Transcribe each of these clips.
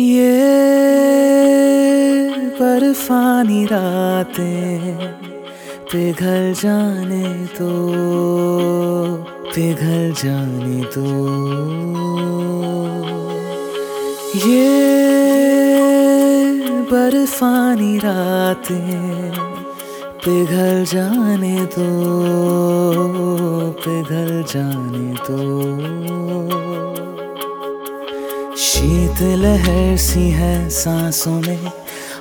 ये बर्फानी रातें पिघल जाने तो पिघल जाने तो। ये बर्फानी रातें पिघल जाने दो पिघल जाने दो शीत लहर सी है सांसों में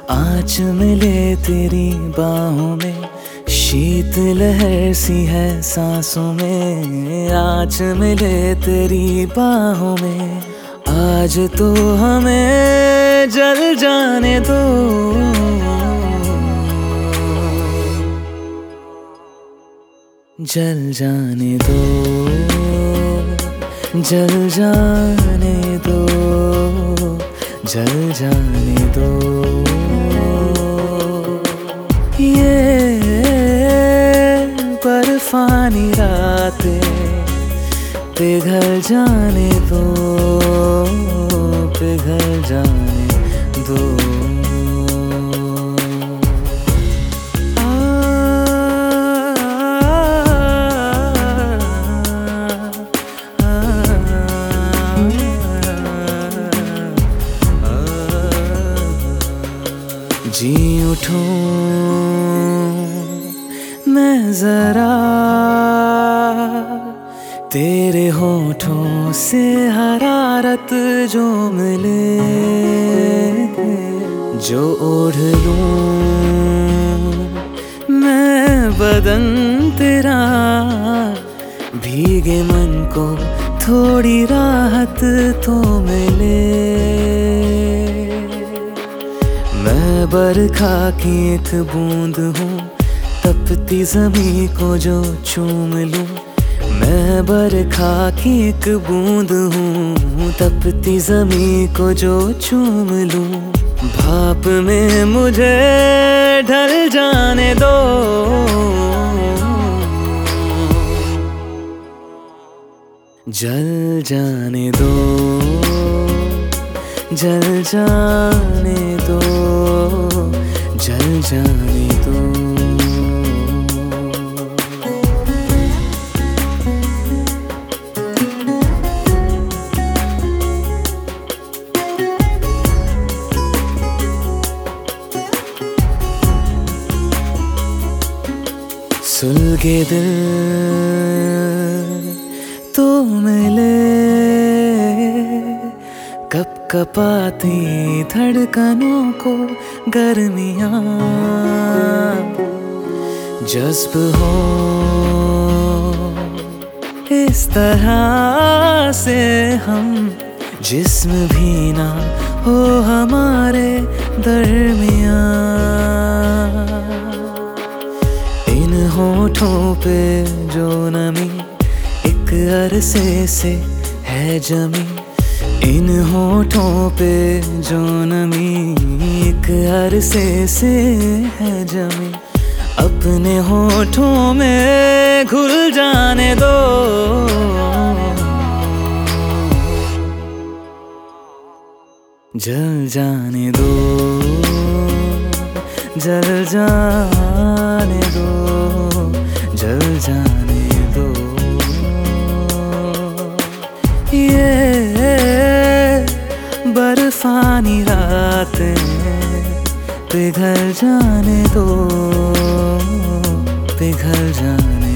आज मिले तेरी बाहों में। शीत लहर सी है सांसों में आज मिले तेरी बाहों में। आज तो हमें जल जाने दो। जल जाने दो, जल जाने दो। जल जाने दो। ये बर्फानी रातें पिघल जाने दो पिघल जाने दो। जी उठूं, मैं जरा तेरे होठों से हरारत जो मिले, जो ओढ़ लूँ। मैं बदन तेरा भीगे मन को थोड़ी राहत तो मिले। मैं बरखा की एक बूंद हूँ, तपती जमी को जो चूम लूँ। मैं बरखा की एक बूंद हूँ, तपती जमी को जो चूम लूँ। भाप में मुझे ढल जाने दो। जल जाने दो, जल जाने दो। जाने दो। सुलगे दिल तो मिले। कपाती धड़कनों को गर्मिया। जज्ब हो इस तरह से हम जिस्म भी ना हो हमारे दरमिया। इन होठों पे जो नमी एक अरसे से है जमी। इन होठों पे जो नमी एक अरसे से है जमी। अपने होठों में घुल जाने दो। जल जाने दो। जल जाने दो। जल जाने बर्फानी रातें पिघल जाने दो पिघल जाने